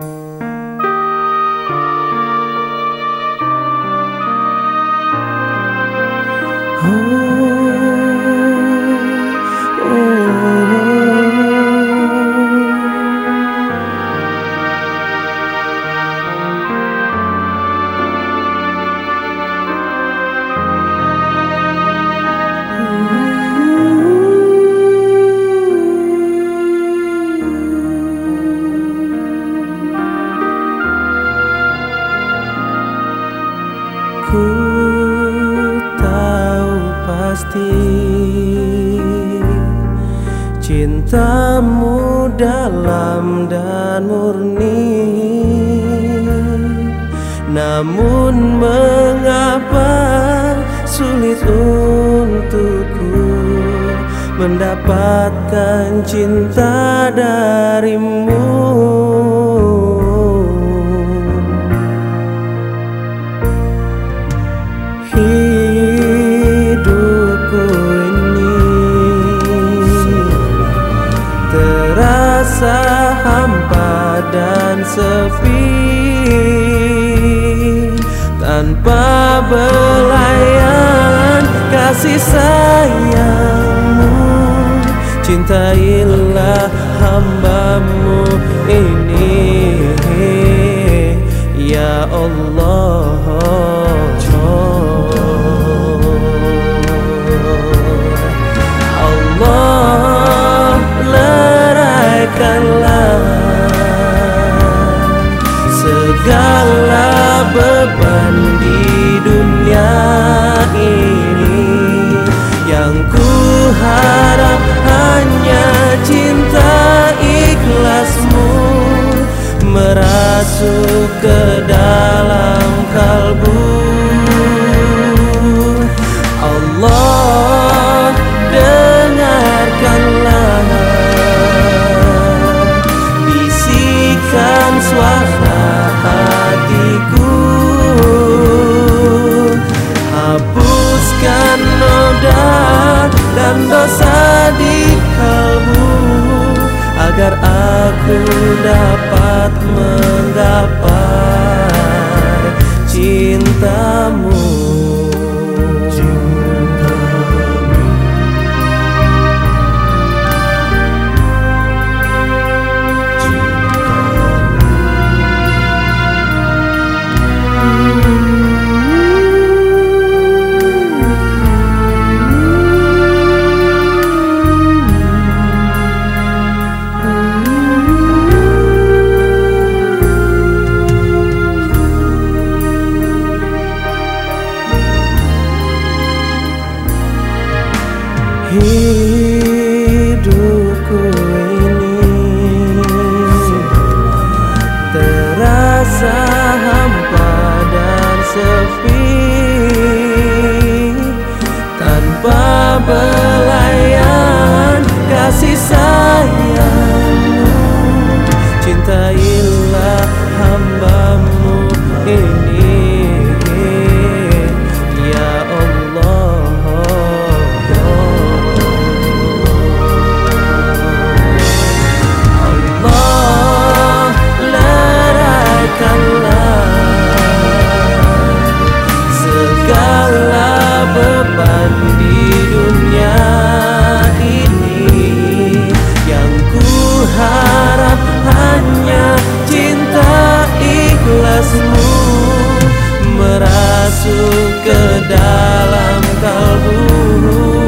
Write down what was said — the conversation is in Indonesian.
Mm-hmm. Pasti Cintamu dalam dan murni. Namun mengapa sulit untukku Mendapatkan cinta darimu dan sepi. Tanpa belayan kasih sayangmu. Cintailah hambamu ini. Ya Allah Merasuk ke dalam kalbu. Allah dengarkanlah. Bisikan suara hatiku. Hapuskan noda dan dosa di kalbu Agar aku dapat menggapai cintamu hidupku ini. Terasa hampa merasuk ke dalam kalbu